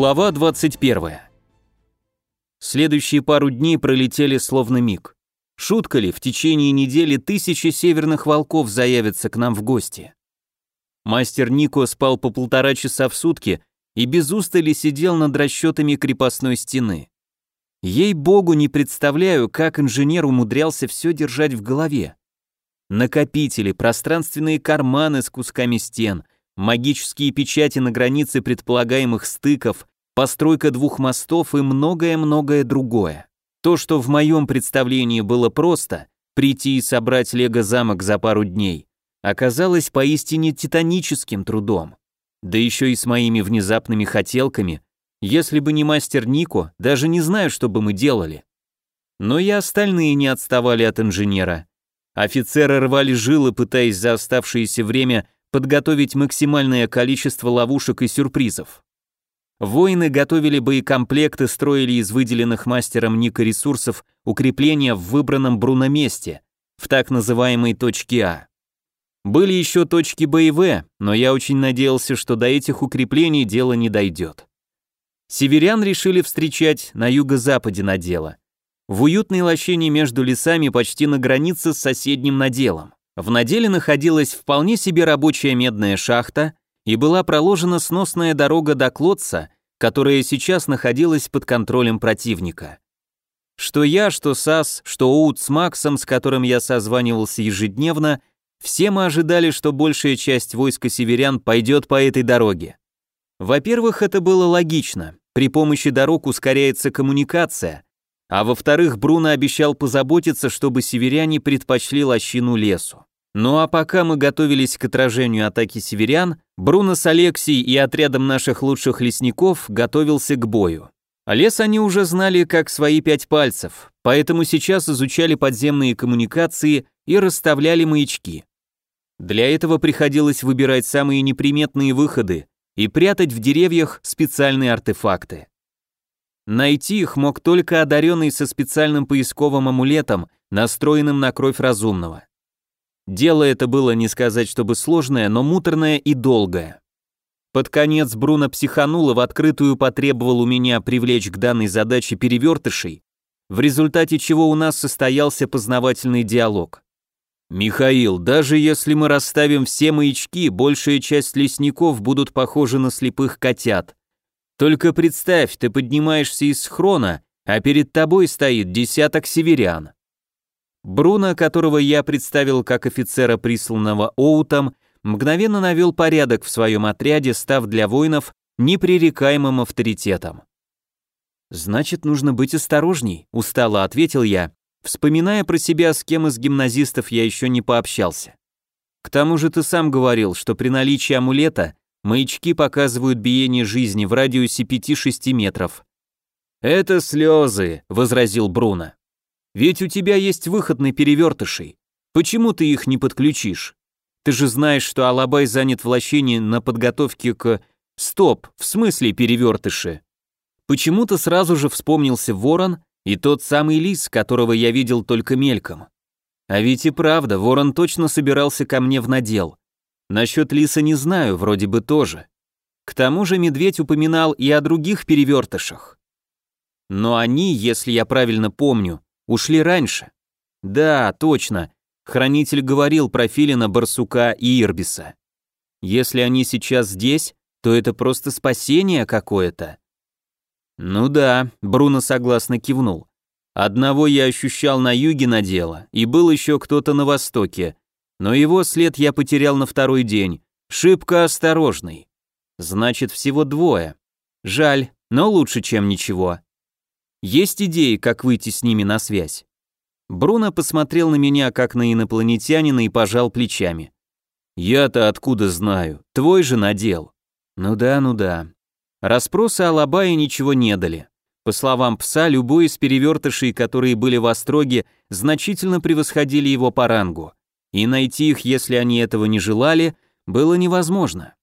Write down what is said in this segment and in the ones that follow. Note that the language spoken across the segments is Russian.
Глава 21. Следующие пару дней пролетели словно миг. Шутка ли, в течение недели тысячи северных волков заявятся к нам в гости. Мастер Нико спал по полтора часа в сутки и без устали сидел над расчетами крепостной стены. Ей-богу, не представляю, как инженер умудрялся все держать в голове. Накопители, пространственные карманы с кусками стен, магические печати на границе предполагаемых стыков, постройка двух мостов и многое-многое другое. То, что в моем представлении было просто, прийти и собрать лего-замок за пару дней, оказалось поистине титаническим трудом. Да еще и с моими внезапными хотелками, если бы не мастер Нико, даже не знаю, что бы мы делали. Но и остальные не отставали от инженера. Офицеры рвали жилы, пытаясь за оставшееся время подготовить максимальное количество ловушек и сюрпризов. Воины готовили боекомплекты, строили из выделенных мастером Ника ресурсов укрепления в выбранном Бруно месте, в так называемой точке А. Были еще точки Б и В, но я очень надеялся, что до этих укреплений дело не дойдет. Северян решили встречать на юго-западе надела, в уютной лощине между лесами почти на границе с соседним наделом. В наделе находилась вполне себе рабочая медная шахта и была проложена сносная дорога до Клодца, которая сейчас находилась под контролем противника. Что я, что САС, что Оут с Максом, с которым я созванивался ежедневно, все мы ожидали, что большая часть войска северян пойдет по этой дороге. Во-первых, это было логично, при помощи дорог ускоряется коммуникация, а во-вторых, Бруно обещал позаботиться, чтобы северяне предпочли лощину лесу. Ну а пока мы готовились к отражению атаки северян, Бруно с Алексией и отрядом наших лучших лесников готовился к бою. лес они уже знали как свои пять пальцев, поэтому сейчас изучали подземные коммуникации и расставляли маячки. Для этого приходилось выбирать самые неприметные выходы и прятать в деревьях специальные артефакты. Найти их мог только одаренный со специальным поисковым амулетом, настроенным на кровь разумного. Дело это было не сказать, чтобы сложное, но муторное и долгое. Под конец Бруно психанул и в открытую потребовал у меня привлечь к данной задаче перевертышей, в результате чего у нас состоялся познавательный диалог. «Михаил, даже если мы расставим все маячки, большая часть лесников будут похожи на слепых котят. Только представь, ты поднимаешься из схрона, а перед тобой стоит десяток северян. Бруно, которого я представил как офицера, присланного Оутом, мгновенно навел порядок в своем отряде, став для воинов непререкаемым авторитетом. «Значит, нужно быть осторожней», — устало ответил я, вспоминая про себя, с кем из гимназистов я еще не пообщался. «К тому же ты сам говорил, что при наличии амулета Маячки показывают биение жизни в радиусе 5-6 метров. «Это слезы», — возразил Бруно. «Ведь у тебя есть выход на перевертышей. Почему ты их не подключишь? Ты же знаешь, что Алабай занят в лощине на подготовке к... Стоп, в смысле перевертыши?» Почему-то сразу же вспомнился ворон и тот самый лис, которого я видел только мельком. А ведь и правда, ворон точно собирался ко мне в надел. Насчет лиса не знаю, вроде бы тоже. К тому же медведь упоминал и о других перевертышах. Но они, если я правильно помню, ушли раньше. Да, точно. Хранитель говорил про Филина, Барсука и Ирбиса. Если они сейчас здесь, то это просто спасение какое-то. Ну да, Бруно согласно кивнул. Одного я ощущал на юге на дело, и был еще кто-то на востоке, но его след я потерял на второй день. Шибко осторожный. Значит, всего двое. Жаль, но лучше, чем ничего. Есть идеи, как выйти с ними на связь? Бруно посмотрел на меня, как на инопланетянина, и пожал плечами. «Я-то откуда знаю? Твой же надел». «Ну да, ну да». Распросы о Лабае ничего не дали. По словам пса, любой из перевертышей, которые были в Остроге, значительно превосходили его по рангу и найти их, если они этого не желали, было невозможно.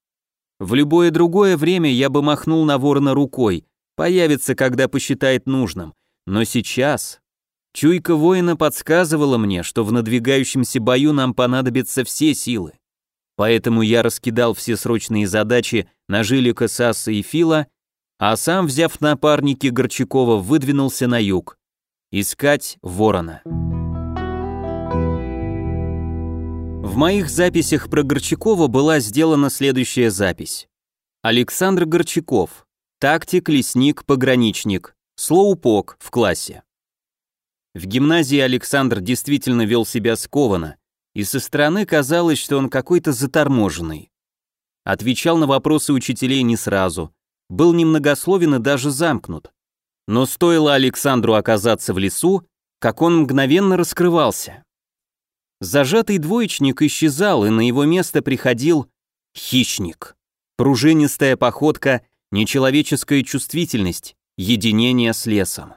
В любое другое время я бы махнул на ворона рукой, появится, когда посчитает нужным, но сейчас... Чуйка воина подсказывала мне, что в надвигающемся бою нам понадобятся все силы. Поэтому я раскидал все срочные задачи на Жилика, Сасса и Фила а сам, взяв напарники Горчакова, выдвинулся на юг. Искать ворона. В моих записях про Горчакова была сделана следующая запись. Александр Горчаков. Тактик, лесник, пограничник. Слоупок в классе. В гимназии Александр действительно вел себя скованно, и со стороны казалось, что он какой-то заторможенный. Отвечал на вопросы учителей не сразу, был немногословен и даже замкнут. Но стоило Александру оказаться в лесу, как он мгновенно раскрывался. Зажатый двоечник исчезал, и на его место приходил хищник. Пружинистая походка, нечеловеческая чувствительность, единение с лесом.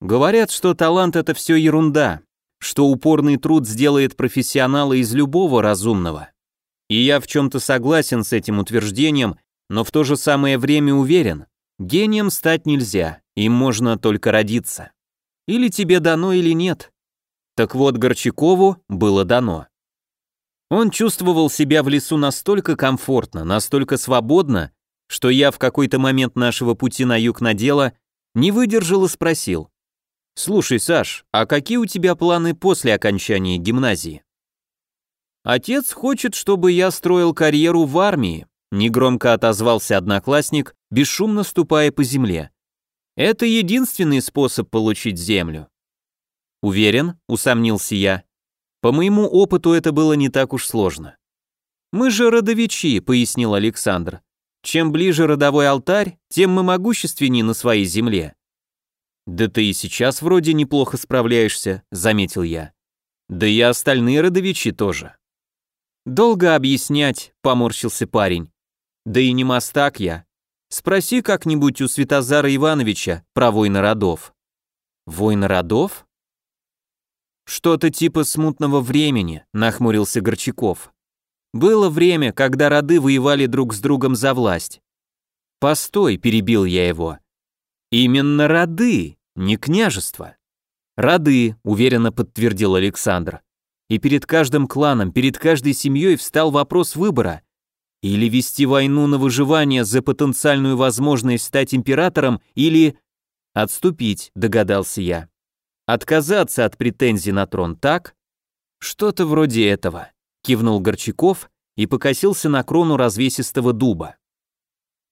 Говорят, что талант это все ерунда, что упорный труд сделает профессионала из любого разумного. И я в чем-то согласен с этим утверждением, но в то же самое время уверен, гением стать нельзя, им можно только родиться. Или тебе дано, или нет. Так вот, Горчакову было дано. Он чувствовал себя в лесу настолько комфортно, настолько свободно, что я в какой-то момент нашего пути на юг на дело не выдержал и спросил, «Слушай, Саш, а какие у тебя планы после окончания гимназии?» «Отец хочет, чтобы я строил карьеру в армии», негромко отозвался одноклассник, бесшумно ступая по земле. «Это единственный способ получить землю». «Уверен?» — усомнился я. «По моему опыту это было не так уж сложно». «Мы же родовичи», — пояснил Александр. «Чем ближе родовой алтарь, тем мы могущественнее на своей земле. «Да ты и сейчас вроде неплохо справляешься», — заметил я. «Да и остальные родовичи тоже». «Долго объяснять», — поморщился парень. «Да и не мастак я. Спроси как-нибудь у Святозара Ивановича про войны родов». «Войны родов?» «Что-то типа смутного времени», — нахмурился Горчаков. «Было время, когда роды воевали друг с другом за власть». «Постой», — перебил я его. Именно роды, не княжество. Роды, уверенно подтвердил Александр. И перед каждым кланом, перед каждой семьей встал вопрос выбора. Или вести войну на выживание за потенциальную возможность стать императором, или отступить, догадался я. Отказаться от претензий на трон, так? Что-то вроде этого, кивнул Горчаков и покосился на крону развесистого дуба.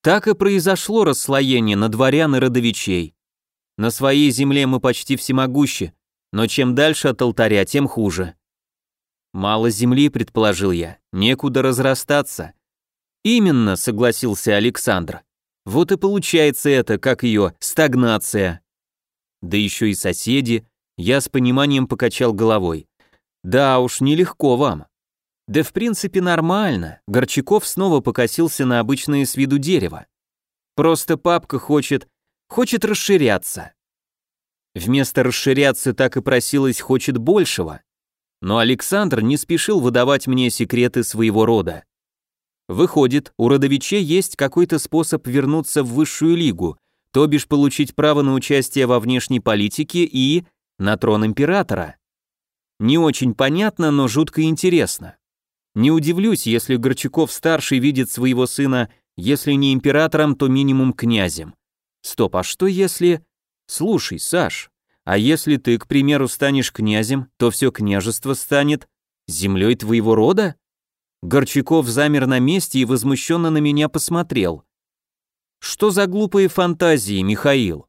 Так и произошло расслоение на дворян и родовичей. На своей земле мы почти всемогущи, но чем дальше от алтаря, тем хуже. Мало земли, предположил я, некуда разрастаться. Именно, согласился Александр. Вот и получается это, как ее, стагнация. Да еще и соседи, я с пониманием покачал головой. Да уж, нелегко вам. Да в принципе нормально. Горчаков снова покосился на обычное с виду дерево. Просто папка хочет... хочет расширяться. Вместо расширяться так и просилось хочет большего. Но Александр не спешил выдавать мне секреты своего рода. Выходит, у родовичей есть какой-то способ вернуться в высшую лигу, то бишь получить право на участие во внешней политике и на трон императора. Не очень понятно, но жутко интересно. Не удивлюсь, если Горчаков-старший видит своего сына, если не императором, то минимум князем. Стоп, а что если... Слушай, Саш, а если ты, к примеру, станешь князем, то все княжество станет землей твоего рода? Горчаков замер на месте и возмущенно на меня посмотрел. Что за глупые фантазии, Михаил?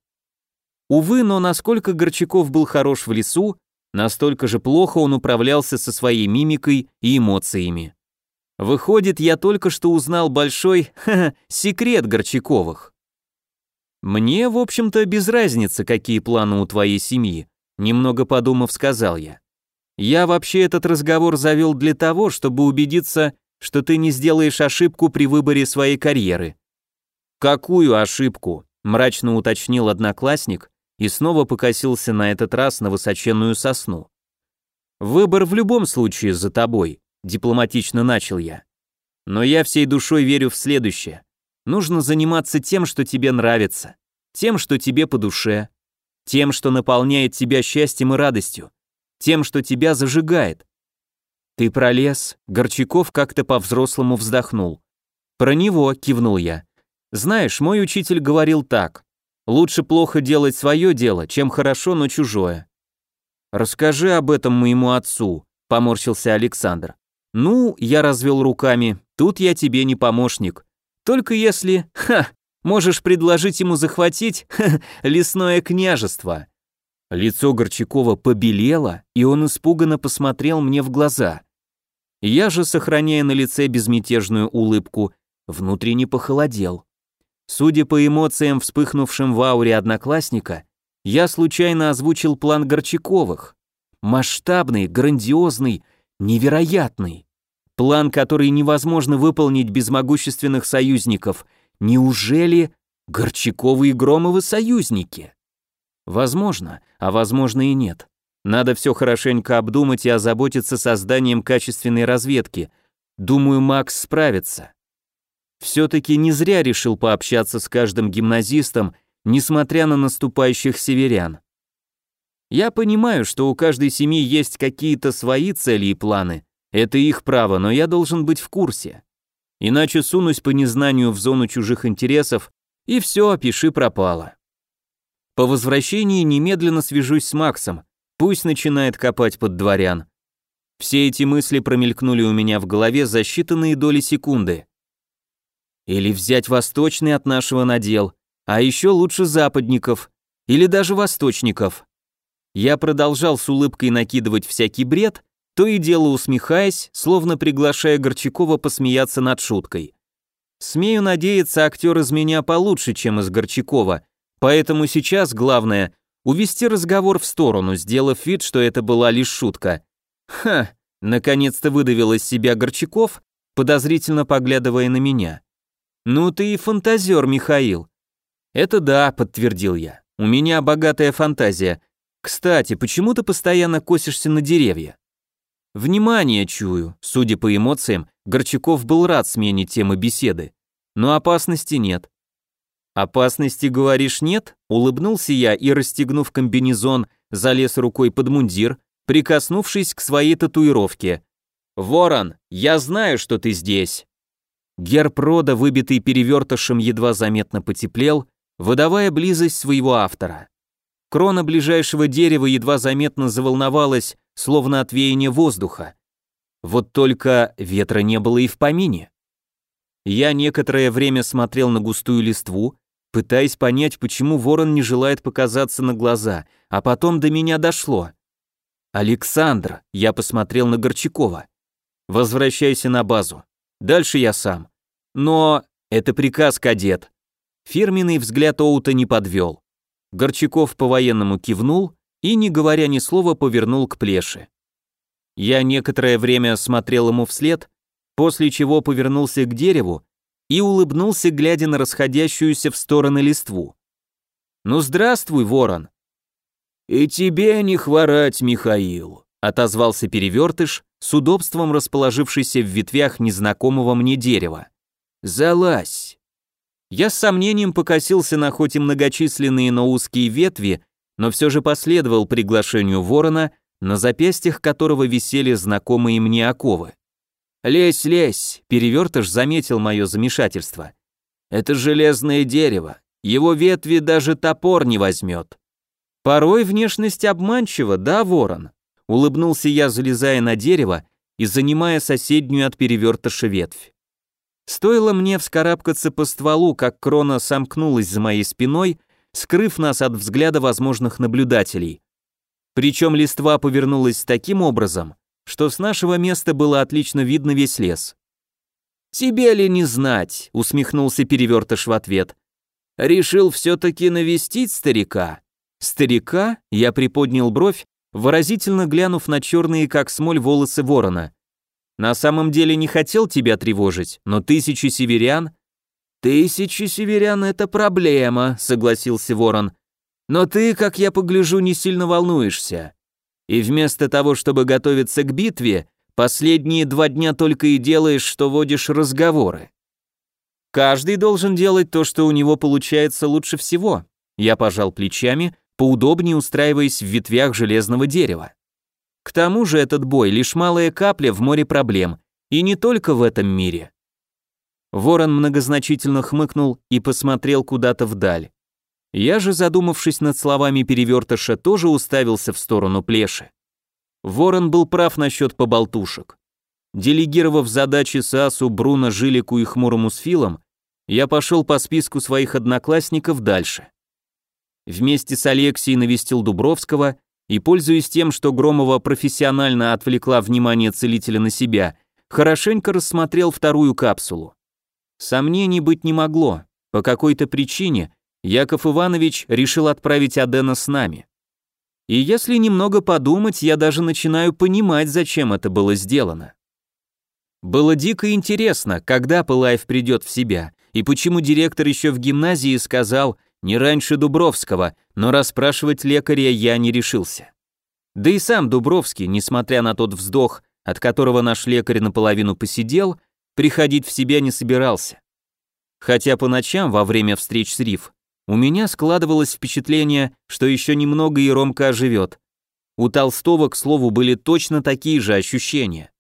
Увы, но насколько Горчаков был хорош в лесу, Настолько же плохо он управлялся со своей мимикой и эмоциями. Выходит, я только что узнал большой ха -ха, секрет Горчаковых. Мне, в общем-то, без разницы, какие планы у твоей семьи, немного подумав, сказал я. Я вообще этот разговор завел для того, чтобы убедиться, что ты не сделаешь ошибку при выборе своей карьеры. Какую ошибку? мрачно уточнил одноклассник, и снова покосился на этот раз на высоченную сосну. «Выбор в любом случае за тобой», — дипломатично начал я. «Но я всей душой верю в следующее. Нужно заниматься тем, что тебе нравится, тем, что тебе по душе, тем, что наполняет тебя счастьем и радостью, тем, что тебя зажигает. Ты пролез, Горчаков как-то по-взрослому вздохнул. Про него кивнул я. Знаешь, мой учитель говорил так. Лучше плохо делать свое дело, чем хорошо, но чужое. Расскажи об этом моему отцу, поморщился Александр. Ну, я развел руками, тут я тебе не помощник. Только если, ха, можешь предложить ему захватить ха, лесное княжество. Лицо Горчакова побелело, и он испуганно посмотрел мне в глаза. Я же, сохраняя на лице безмятежную улыбку, внутренне похолодел. Судя по эмоциям, вспыхнувшим в ауре одноклассника, я случайно озвучил план Горчаковых. Масштабный, грандиозный, невероятный. План, который невозможно выполнить без могущественных союзников. Неужели Горчаковы и Громовы союзники? Возможно, а возможно и нет. Надо все хорошенько обдумать и озаботиться созданием качественной разведки. Думаю, Макс справится. Все-таки не зря решил пообщаться с каждым гимназистом, несмотря на наступающих северян. Я понимаю, что у каждой семьи есть какие-то свои цели и планы. Это их право, но я должен быть в курсе. Иначе сунусь по незнанию в зону чужих интересов, и все, опиши пропало. По возвращении немедленно свяжусь с Максом, пусть начинает копать под дворян. Все эти мысли промелькнули у меня в голове за считанные доли секунды. Или взять восточный от нашего надел, а еще лучше западников, или даже восточников. Я продолжал с улыбкой накидывать всякий бред, то и дело усмехаясь, словно приглашая Горчакова посмеяться над шуткой. Смею надеяться, актер из меня получше, чем из Горчакова, поэтому сейчас главное — увести разговор в сторону, сделав вид, что это была лишь шутка. Ха, наконец-то выдавил из себя Горчаков, подозрительно поглядывая на меня. «Ну ты и фантазер, Михаил». «Это да», — подтвердил я. «У меня богатая фантазия. Кстати, почему ты постоянно косишься на деревья?» «Внимание чую», судя по эмоциям, Горчаков был рад смене темы беседы. Но опасности нет. «Опасности, говоришь, нет?» Улыбнулся я и, расстегнув комбинезон, залез рукой под мундир, прикоснувшись к своей татуировке. «Ворон, я знаю, что ты здесь!» Герб рода, выбитый перевертышем, едва заметно потеплел, выдавая близость своего автора. Крона ближайшего дерева едва заметно заволновалась, словно от веяния воздуха. Вот только ветра не было и в помине. Я некоторое время смотрел на густую листву, пытаясь понять, почему ворон не желает показаться на глаза, а потом до меня дошло. «Александр», — я посмотрел на Горчакова, — «возвращайся на базу. Дальше я сам. Но это приказ, кадет. Фирменный взгляд Оута не подвел. Горчаков по-военному кивнул и, не говоря ни слова, повернул к плеше. Я некоторое время смотрел ему вслед, после чего повернулся к дереву и улыбнулся, глядя на расходящуюся в стороны листву. «Ну здравствуй, ворон!» «И тебе не хворать, Михаил», — отозвался перевертыш, с удобством расположившийся в ветвях незнакомого мне дерева. Залазь!» Я с сомнением покосился на хоть и многочисленные, но узкие ветви, но все же последовал приглашению ворона, на запястьях которого висели знакомые мне оковы. «Лезь, лезь!» — перевертыш заметил мое замешательство. «Это железное дерево, его ветви даже топор не возьмет». «Порой внешность обманчива, да, ворон?» Улыбнулся я, залезая на дерево и занимая соседнюю от перевертыша ветвь. Стоило мне вскарабкаться по стволу, как крона сомкнулась за моей спиной, скрыв нас от взгляда возможных наблюдателей. Причем листва повернулась таким образом, что с нашего места было отлично видно весь лес. «Тебе ли не знать?» — усмехнулся перевертыш в ответ. «Решил все-таки навестить старика?» «Старика?» — я приподнял бровь, выразительно глянув на черные, как смоль, волосы ворона. На самом деле не хотел тебя тревожить, но тысячи северян... Тысячи северян — это проблема, согласился ворон. Но ты, как я погляжу, не сильно волнуешься. И вместо того, чтобы готовиться к битве, последние два дня только и делаешь, что водишь разговоры. Каждый должен делать то, что у него получается лучше всего. Я пожал плечами, поудобнее устраиваясь в ветвях железного дерева. К тому же этот бой лишь малая капля в море проблем, и не только в этом мире. Ворон многозначительно хмыкнул и посмотрел куда-то вдаль. Я же, задумавшись над словами перевертыша, тоже уставился в сторону плеши. Ворон был прав насчет поболтушек. Делегировав задачи Сасу, Бруно, Жилику и Хмурому с Филом, я пошел по списку своих одноклассников дальше. Вместе с Алексией навестил Дубровского и, пользуясь тем, что Громова профессионально отвлекла внимание целителя на себя, хорошенько рассмотрел вторую капсулу. Сомнений быть не могло. По какой-то причине Яков Иванович решил отправить Адена с нами. И если немного подумать, я даже начинаю понимать, зачем это было сделано. Было дико интересно, когда Пылаев придет в себя, и почему директор еще в гимназии сказал «не раньше Дубровского», но расспрашивать лекаря я не решился. Да и сам Дубровский, несмотря на тот вздох, от которого наш лекарь наполовину посидел, приходить в себя не собирался. Хотя по ночам во время встреч с Риф у меня складывалось впечатление, что еще немного и Ромка оживет. У Толстого, к слову, были точно такие же ощущения.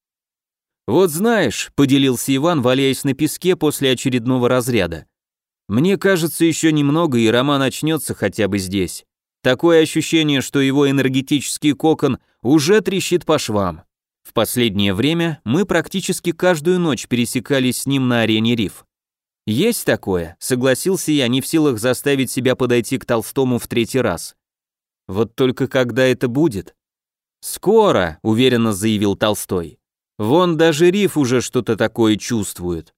«Вот знаешь», — поделился Иван, валяясь на песке после очередного разряда. «Мне кажется, еще немного, и роман начнется хотя бы здесь. Такое ощущение, что его энергетический кокон уже трещит по швам. В последнее время мы практически каждую ночь пересекались с ним на арене Риф. Есть такое, согласился я, не в силах заставить себя подойти к Толстому в третий раз. Вот только когда это будет? Скоро, уверенно заявил Толстой. Вон даже Риф уже что-то такое чувствует.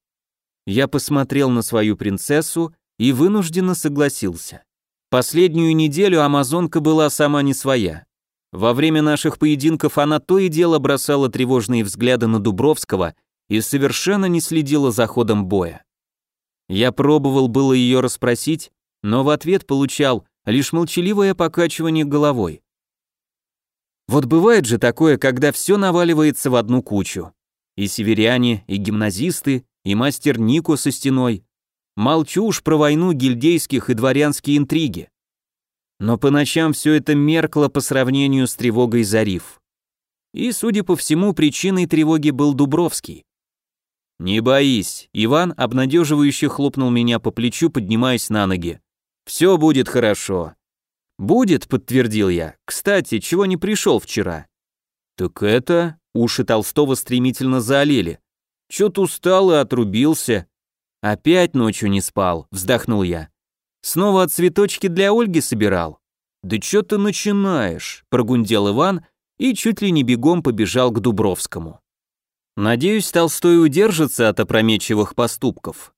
Я посмотрел на свою принцессу и вынужденно согласился. Последнюю неделю амазонка была сама не своя. Во время наших поединков она то и дело бросала тревожные взгляды на Дубровского и совершенно не следила за ходом боя. Я пробовал было ее расспросить, но в ответ получал лишь молчаливое покачивание головой. Вот бывает же такое, когда все наваливается в одну кучу. И северяне, и гимназисты, и мастер Нико со стеной. Молчу уж про войну гильдейских и дворянские интриги. Но по ночам все это меркло по сравнению с тревогой за риф. И, судя по всему, причиной тревоги был Дубровский. «Не боись», — Иван обнадеживающе хлопнул меня по плечу, поднимаясь на ноги. «Все будет хорошо. «Будет», — подтвердил я. «Кстати, чего не пришел вчера?» «Так это...» — уши Толстого стремительно заолели. «Чё-то устал и отрубился». «Опять ночью не спал», — вздохнул я. «Снова цветочки для Ольги собирал?» «Да чё ты начинаешь?» — прогундел Иван и чуть ли не бегом побежал к Дубровскому. Надеюсь, Толстой удержится от опрометчивых поступков.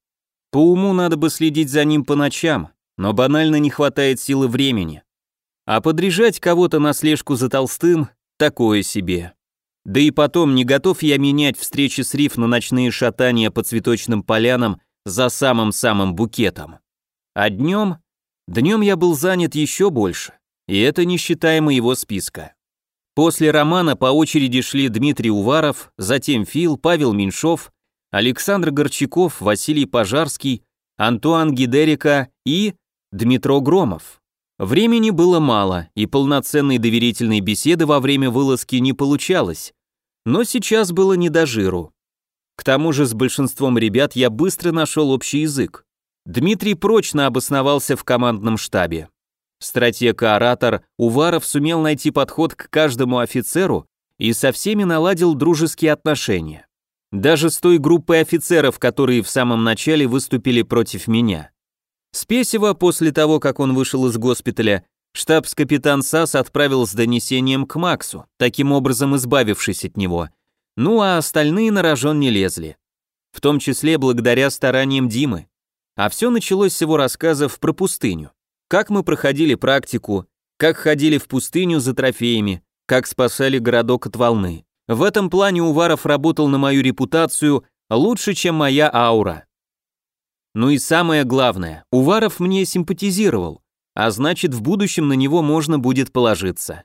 По уму надо бы следить за ним по ночам, но банально не хватает силы времени. А подряжать кого-то на слежку за Толстым – такое себе. Да и потом, не готов я менять встречи с Риф на ночные шатания по цветочным полянам за самым-самым букетом. А днем? Днем я был занят еще больше, и это не считая моего списка. После романа по очереди шли Дмитрий Уваров, затем Фил, Павел Меньшов, Александр Горчаков, Василий Пожарский, Антуан Гидерика и Дмитро Громов. Времени было мало, и полноценной доверительной беседы во время вылазки не получалось. Но сейчас было не до жиру. К тому же с большинством ребят я быстро нашел общий язык. Дмитрий прочно обосновался в командном штабе. Стратег и оратор Уваров сумел найти подход к каждому офицеру и со всеми наладил дружеские отношения. Даже с той группой офицеров, которые в самом начале выступили против меня. Спесева после того, как он вышел из госпиталя, штабс-капитан САС отправил с донесением к Максу, таким образом избавившись от него. Ну а остальные на рожон не лезли. В том числе благодаря стараниям Димы. А все началось с его рассказов про пустыню. Как мы проходили практику, как ходили в пустыню за трофеями, как спасали городок от волны. В этом плане Уваров работал на мою репутацию лучше, чем моя аура. Ну и самое главное, Уваров мне симпатизировал, а значит в будущем на него можно будет положиться.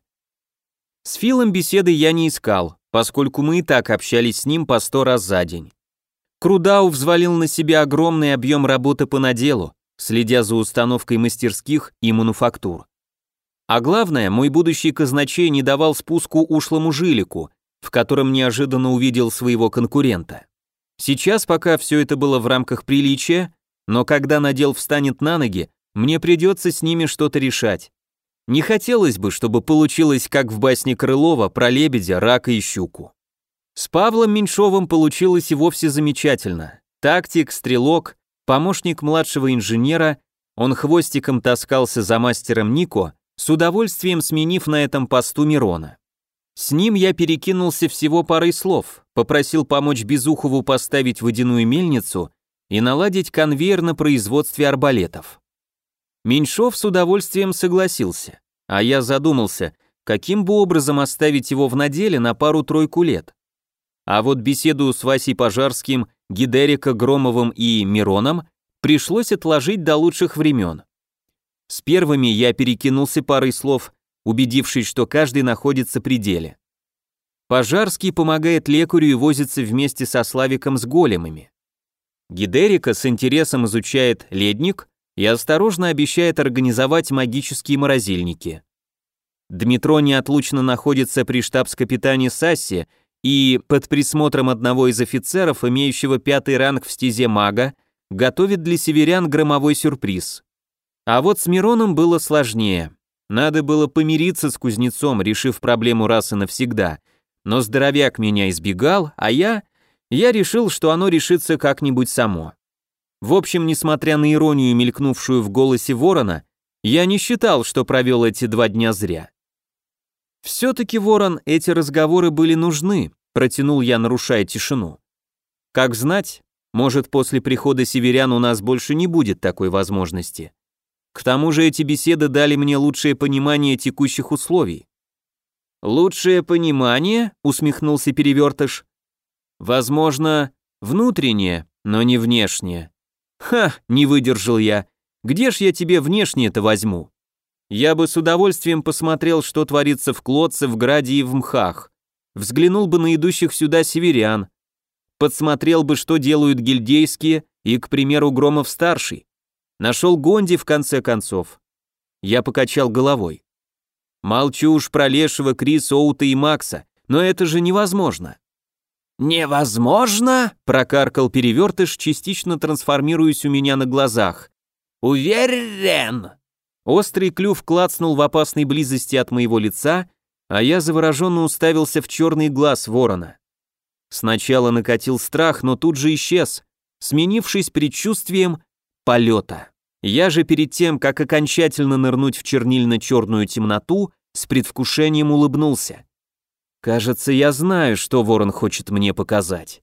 С Филом беседы я не искал, поскольку мы и так общались с ним по сто раз за день. Крудау взвалил на себя огромный объем работы по наделу, следя за установкой мастерских и мануфактур. А главное, мой будущий казначей не давал спуску ушлому жилику, в котором неожиданно увидел своего конкурента. Сейчас пока все это было в рамках приличия, но когда надел встанет на ноги, мне придется с ними что-то решать. Не хотелось бы, чтобы получилось, как в басне Крылова про лебедя, рака и щуку. С Павлом Меньшовым получилось и вовсе замечательно. Тактик, стрелок, помощник младшего инженера, он хвостиком таскался за мастером Нико, с удовольствием сменив на этом посту Мирона. С ним я перекинулся всего парой слов, попросил помочь Безухову поставить водяную мельницу и наладить конвейер на производстве арбалетов. Меньшов с удовольствием согласился, а я задумался, каким бы образом оставить его в наделе на пару-тройку лет. А вот беседу с Васей Пожарским, Гидерика Громовым и Мироном пришлось отложить до лучших времен. С первыми я перекинулся парой слов, убедившись, что каждый находится при деле. Пожарский помогает лекарю и возится вместе со Славиком с големами. Гидерика с интересом изучает ледник и осторожно обещает организовать магические морозильники. Дмитро неотлучно находится при штабс-капитане Сасси и, под присмотром одного из офицеров, имеющего пятый ранг в стезе мага, готовит для северян громовой сюрприз. А вот с Мироном было сложнее. Надо было помириться с кузнецом, решив проблему раз и навсегда. Но здоровяк меня избегал, а я... Я решил, что оно решится как-нибудь само. В общем, несмотря на иронию, мелькнувшую в голосе ворона, я не считал, что провел эти два дня зря. Все-таки, ворон, эти разговоры были нужны, протянул я, нарушая тишину. Как знать, может, после прихода северян у нас больше не будет такой возможности. К тому же эти беседы дали мне лучшее понимание текущих условий. «Лучшее понимание?» — усмехнулся перевертыш. «Возможно, внутреннее, но не внешнее». «Ха!» — не выдержал я. «Где ж я тебе внешнее-то возьму?» Я бы с удовольствием посмотрел, что творится в Клодце, в Граде и в Мхах. Взглянул бы на идущих сюда северян. Подсмотрел бы, что делают гильдейские и, к примеру, Громов-старший. Нашел Гонди в конце концов. Я покачал головой. Молчу уж про Лешего, Криса, Оута и Макса, но это же невозможно. «Невозможно?» – прокаркал перевертыш, частично трансформируясь у меня на глазах. «Уверен!» Острый клюв клацнул в опасной близости от моего лица, а я завороженно уставился в черный глаз ворона. Сначала накатил страх, но тут же исчез, сменившись предчувствием полета. Я же перед тем, как окончательно нырнуть в чернильно-черную темноту, с предвкушением улыбнулся. Кажется, я знаю, что ворон хочет мне показать.